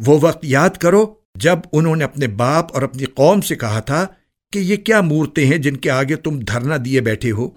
वो वक्त याद करो जब उन्होंने अपने बाप और अपनी कौम से कहा था कि ये क्या मूर्तें हैं जिनके आगे तुम धरना दिए बैठे हो।